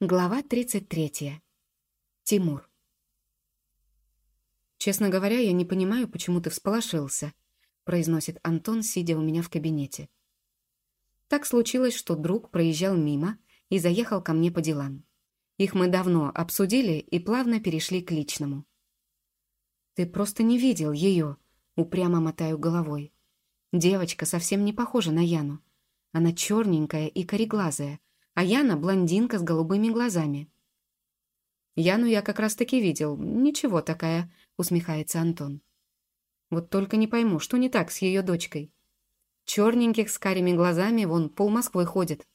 Глава 33. Тимур. «Честно говоря, я не понимаю, почему ты всполошился», произносит Антон, сидя у меня в кабинете. Так случилось, что друг проезжал мимо и заехал ко мне по делам. Их мы давно обсудили и плавно перешли к личному. «Ты просто не видел ее», упрямо мотаю головой. Девочка совсем не похожа на Яну. Она черненькая и кореглазая, а Яна — блондинка с голубыми глазами. «Яну я как раз-таки видел. Ничего такая», — усмехается Антон. «Вот только не пойму, что не так с ее дочкой? Черненьких с карими глазами вон пол Москвы ходит.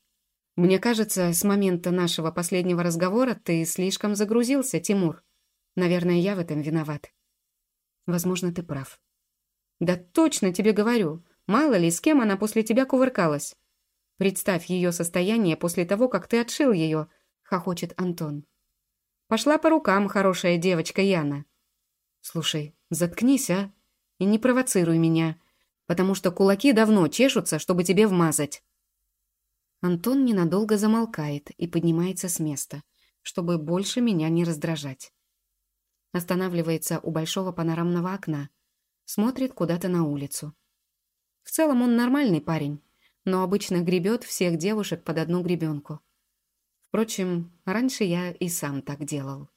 Мне кажется, с момента нашего последнего разговора ты слишком загрузился, Тимур. Наверное, я в этом виноват. Возможно, ты прав». «Да точно тебе говорю. Мало ли, с кем она после тебя кувыркалась. Представь ее состояние после того, как ты отшил ее», — хохочет Антон. «Пошла по рукам, хорошая девочка Яна». «Слушай, заткнись, а? И не провоцируй меня, потому что кулаки давно чешутся, чтобы тебе вмазать». Антон ненадолго замолкает и поднимается с места, чтобы больше меня не раздражать. Останавливается у большого панорамного окна, смотрит куда-то на улицу. В целом он нормальный парень, но обычно гребет всех девушек под одну гребенку. Впрочем, раньше я и сам так делал.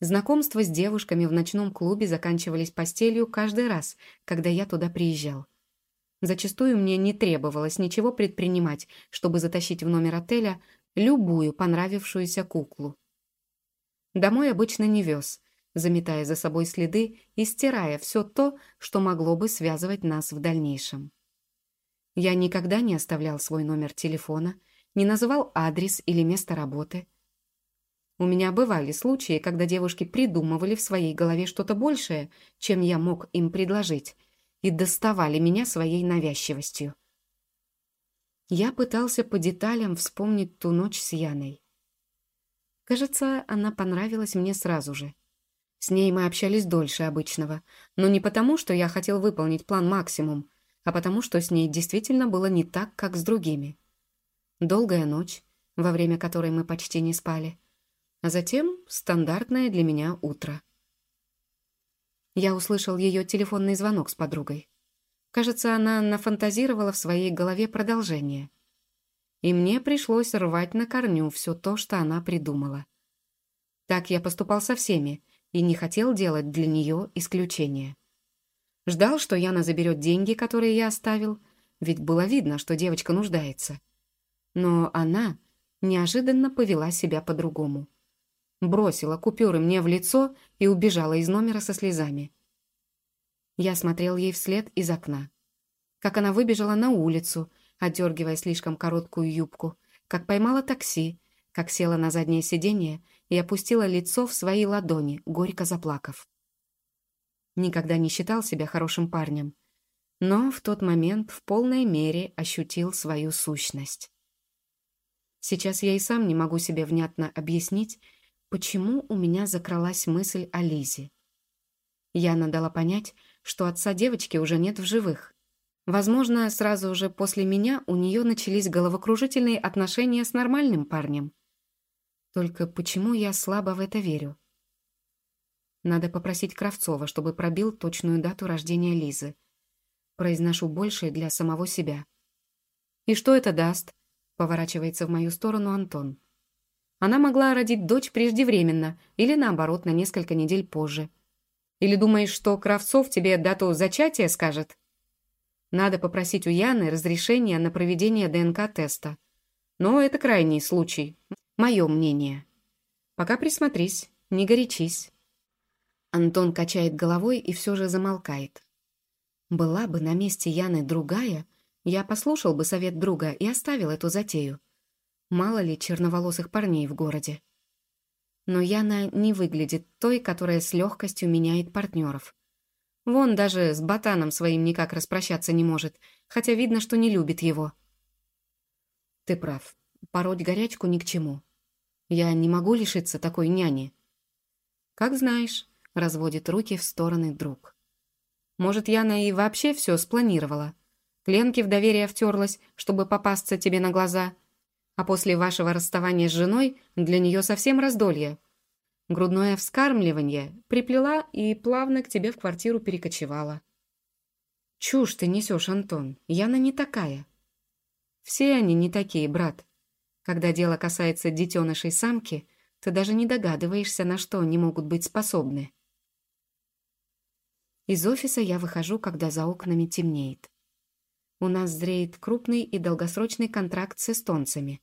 Знакомства с девушками в ночном клубе заканчивались постелью каждый раз, когда я туда приезжал. Зачастую мне не требовалось ничего предпринимать, чтобы затащить в номер отеля любую понравившуюся куклу. Домой обычно не вез, заметая за собой следы и стирая все то, что могло бы связывать нас в дальнейшем. Я никогда не оставлял свой номер телефона, не называл адрес или место работы. У меня бывали случаи, когда девушки придумывали в своей голове что-то большее, чем я мог им предложить, и доставали меня своей навязчивостью. Я пытался по деталям вспомнить ту ночь с Яной. Кажется, она понравилась мне сразу же. С ней мы общались дольше обычного, но не потому, что я хотел выполнить план максимум, а потому что с ней действительно было не так, как с другими. Долгая ночь, во время которой мы почти не спали, а затем стандартное для меня утро. Я услышал ее телефонный звонок с подругой. Кажется, она нафантазировала в своей голове продолжение. И мне пришлось рвать на корню все то, что она придумала. Так я поступал со всеми и не хотел делать для нее исключения. Ждал, что Яна заберет деньги, которые я оставил, ведь было видно, что девочка нуждается. Но она неожиданно повела себя по-другому. Бросила купюры мне в лицо и убежала из номера со слезами. Я смотрел ей вслед из окна. Как она выбежала на улицу, отдергивая слишком короткую юбку, как поймала такси, как села на заднее сиденье и опустила лицо в свои ладони, горько заплакав. Никогда не считал себя хорошим парнем, но в тот момент в полной мере ощутил свою сущность. Сейчас я и сам не могу себе внятно объяснить, почему у меня закралась мысль о Лизе. Яна дала понять, что отца девочки уже нет в живых. Возможно, сразу же после меня у нее начались головокружительные отношения с нормальным парнем. Только почему я слабо в это верю? Надо попросить Кравцова, чтобы пробил точную дату рождения Лизы. Произношу больше для самого себя. «И что это даст?» — поворачивается в мою сторону Антон. «Она могла родить дочь преждевременно или, наоборот, на несколько недель позже. Или думаешь, что Кравцов тебе дату зачатия скажет?» Надо попросить у Яны разрешения на проведение ДНК-теста. Но это крайний случай. Мое мнение. Пока присмотрись, не горячись. Антон качает головой и все же замолкает. Была бы на месте Яны другая, я послушал бы совет друга и оставил эту затею. Мало ли черноволосых парней в городе. Но Яна не выглядит той, которая с легкостью меняет партнеров. Вон даже с ботаном своим никак распрощаться не может, хотя видно, что не любит его. Ты прав. Пороть горячку ни к чему. Я не могу лишиться такой няни. Как знаешь. Разводит руки в стороны друг. Может, Яна и вообще все спланировала. Кленки в доверие втерлась, чтобы попасться тебе на глаза. А после вашего расставания с женой для нее совсем раздолье. Грудное вскармливание приплела и плавно к тебе в квартиру перекочевала. Чушь ты несешь, Антон. Яна не такая. Все они не такие, брат. Когда дело касается детенышей самки, ты даже не догадываешься, на что они могут быть способны. Из офиса я выхожу, когда за окнами темнеет. У нас зреет крупный и долгосрочный контракт с эстонцами.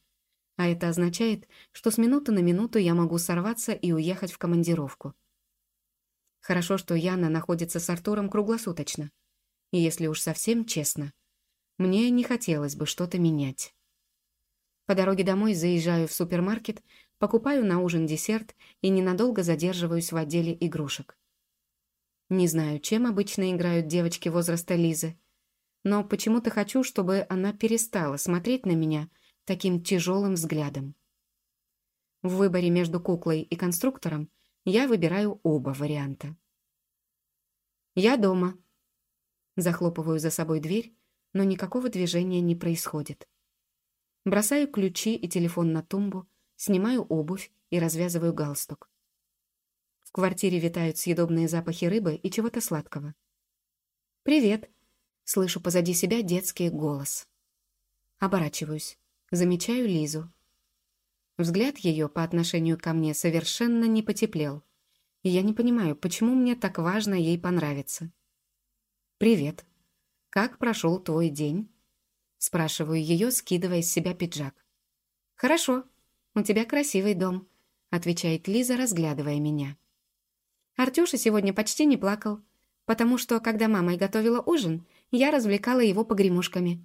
А это означает, что с минуты на минуту я могу сорваться и уехать в командировку. Хорошо, что Яна находится с Артуром круглосуточно. И если уж совсем честно, мне не хотелось бы что-то менять. По дороге домой заезжаю в супермаркет, покупаю на ужин десерт и ненадолго задерживаюсь в отделе игрушек. Не знаю, чем обычно играют девочки возраста Лизы, но почему-то хочу, чтобы она перестала смотреть на меня таким тяжелым взглядом. В выборе между куклой и конструктором я выбираю оба варианта. Я дома. Захлопываю за собой дверь, но никакого движения не происходит. Бросаю ключи и телефон на тумбу, снимаю обувь и развязываю галстук. В квартире витают съедобные запахи рыбы и чего-то сладкого. «Привет!» Слышу позади себя детский голос. Оборачиваюсь. Замечаю Лизу. Взгляд ее по отношению ко мне совершенно не потеплел. И я не понимаю, почему мне так важно ей понравиться. «Привет. Как прошел твой день?» Спрашиваю ее, скидывая с себя пиджак. «Хорошо. У тебя красивый дом», — отвечает Лиза, разглядывая меня. Артюша сегодня почти не плакал, потому что, когда мама готовила ужин, я развлекала его погремушками.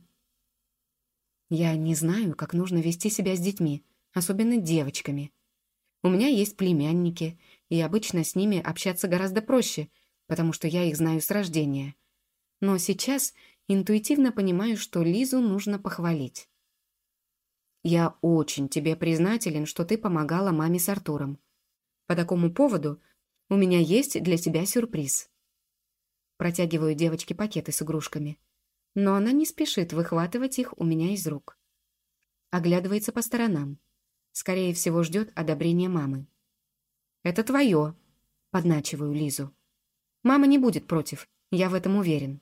Я не знаю, как нужно вести себя с детьми, особенно девочками. У меня есть племянники, и обычно с ними общаться гораздо проще, потому что я их знаю с рождения. Но сейчас интуитивно понимаю, что Лизу нужно похвалить. Я очень тебе признателен, что ты помогала маме с Артуром. По такому поводу у меня есть для тебя сюрприз. Протягиваю девочке пакеты с игрушками. Но она не спешит выхватывать их у меня из рук. Оглядывается по сторонам. Скорее всего, ждет одобрения мамы. «Это твое», — подначиваю Лизу. «Мама не будет против, я в этом уверен».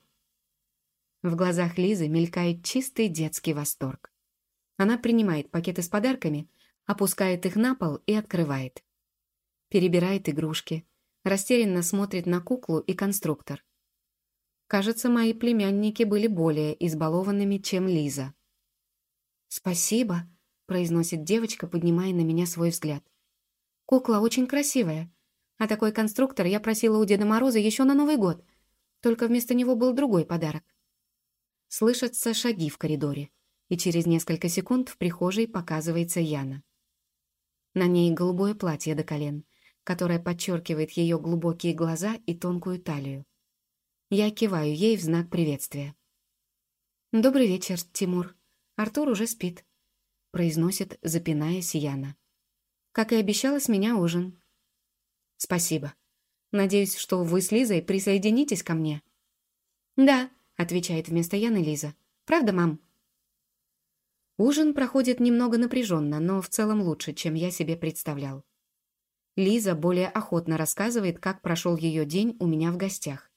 В глазах Лизы мелькает чистый детский восторг. Она принимает пакеты с подарками, опускает их на пол и открывает. Перебирает игрушки, растерянно смотрит на куклу и конструктор. Кажется, мои племянники были более избалованными, чем Лиза. «Спасибо», — произносит девочка, поднимая на меня свой взгляд. «Кукла очень красивая. А такой конструктор я просила у Деда Мороза еще на Новый год. Только вместо него был другой подарок». Слышатся шаги в коридоре, и через несколько секунд в прихожей показывается Яна. На ней голубое платье до колен, которое подчеркивает ее глубокие глаза и тонкую талию. Я киваю ей в знак приветствия. «Добрый вечер, Тимур. Артур уже спит», — произносит, запинаясь Яна. «Как и обещала, с меня ужин». «Спасибо. Надеюсь, что вы с Лизой присоединитесь ко мне». «Да», — отвечает вместо Яны Лиза. «Правда, мам?» Ужин проходит немного напряженно, но в целом лучше, чем я себе представлял. Лиза более охотно рассказывает, как прошел ее день у меня в гостях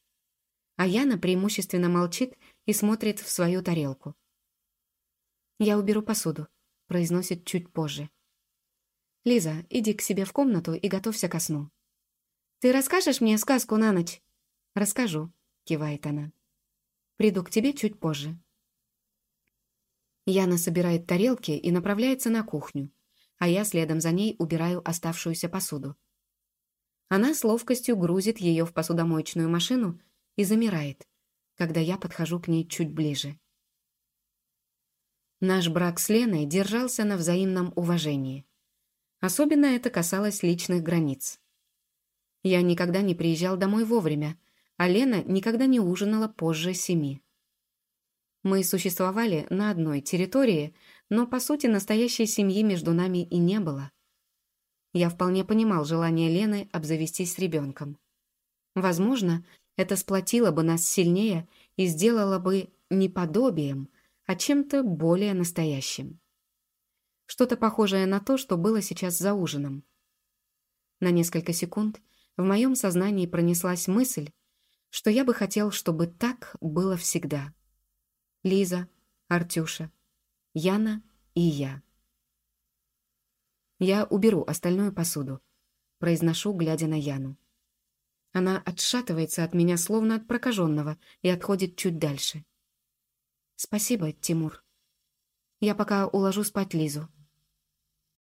а Яна преимущественно молчит и смотрит в свою тарелку. «Я уберу посуду», — произносит чуть позже. «Лиза, иди к себе в комнату и готовься ко сну». «Ты расскажешь мне сказку на ночь?» «Расскажу», — кивает она. «Приду к тебе чуть позже». Яна собирает тарелки и направляется на кухню, а я следом за ней убираю оставшуюся посуду. Она с ловкостью грузит ее в посудомоечную машину и замирает, когда я подхожу к ней чуть ближе. Наш брак с Леной держался на взаимном уважении. Особенно это касалось личных границ. Я никогда не приезжал домой вовремя, а Лена никогда не ужинала позже семи. Мы существовали на одной территории, но, по сути, настоящей семьи между нами и не было. Я вполне понимал желание Лены обзавестись ребенком. Возможно, это сплотило бы нас сильнее и сделало бы не подобием, а чем-то более настоящим. Что-то похожее на то, что было сейчас за ужином. На несколько секунд в моем сознании пронеслась мысль, что я бы хотел, чтобы так было всегда. Лиза, Артюша, Яна и я. Я уберу остальную посуду, произношу, глядя на Яну. Она отшатывается от меня, словно от прокаженного, и отходит чуть дальше. «Спасибо, Тимур. Я пока уложу спать Лизу.